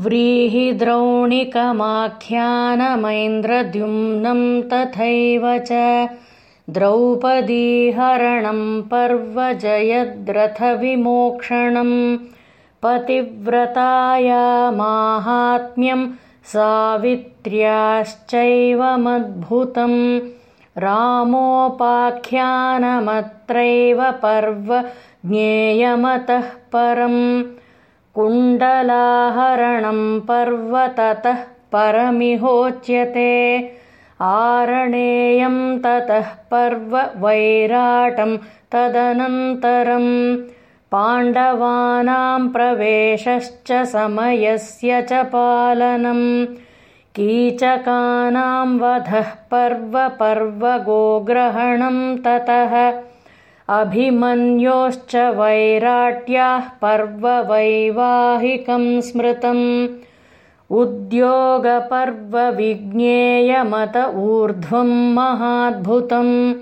व्रीहिद्रौणिकमाख्यानमैन्द्रद्युम्नं तथैव च द्रौपदीहरणं पर्व जयद्रथविमोक्षणम् पतिव्रताया माहात्म्यं सावित्र्याश्चैवमद्भुतम् रामोपाख्यानमत्रैव पर्व ज्ञेयमतः परम् कुण्डलाहरणं पर्वततः परमिहोच्यते। आरणेयं ततः पर्व वैराटं तदनन्तरं पाण्डवानां प्रवेशश्च समयस्य च पालनम् कीचकानां वधः पर्व पर्व ततः अभिमन्योश्च वैराट्याः पर्व वैवाहिकं स्मृतम्। उद्योगपर्व विज्ञेयमत ऊर्ध्वं महाद्भुतम्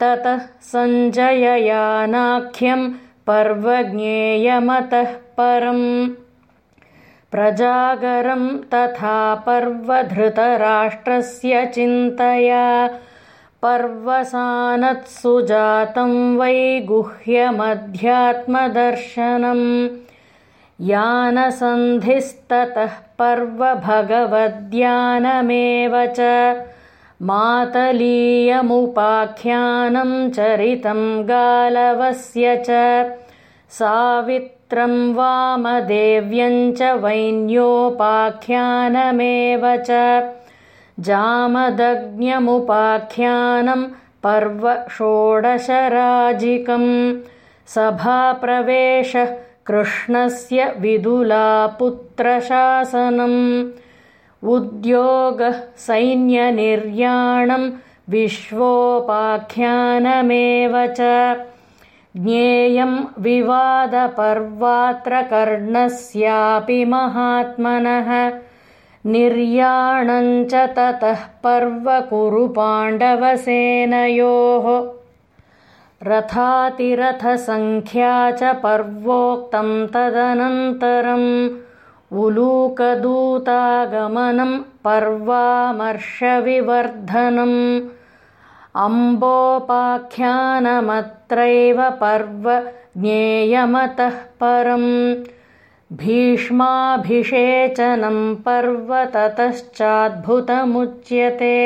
ततः सञ्जययानाख्यं पर्व ज्ञेयमतः परम्। प्रजागरं तथा पर्व धृतराष्ट्रस्य पर्वसानत्सुजातं वै गुह्यमध्यात्मदर्शनम्। यानसन्धिस्ततः पर्व भगवद्यानमेव च मातलीयमुपाख्यानं चरितं गालवस्य च सावित्रं वामदेव्यञ्च वैन्योपाख्यानमेव च जामदग्न्यमुपाख्यानं पर्व षोडशराजिकं सभाप्रवेशः कृष्णस्य विदुलापुत्रशासनम् उद्योगः सैन्यनिर्याणं विश्वोपाख्यानमेव च ज्ञेयं विवादपर्वात्र कर्णस्यापि महात्मनः निर्याणञ्च ततः पर्व कुरु पाण्डवसेनयोः रथातिरथसङ्ख्या च पर्वोक्तं तदनन्तरम् उलूकदूतागमनं पर्वामर्षविवर्धनम्। अम्बोपाख्यानमत्रैव पर्व ज्ञेयमतः परम् भीष्माभिषेचनं पर्व ततश्चाद्भुतमुच्यते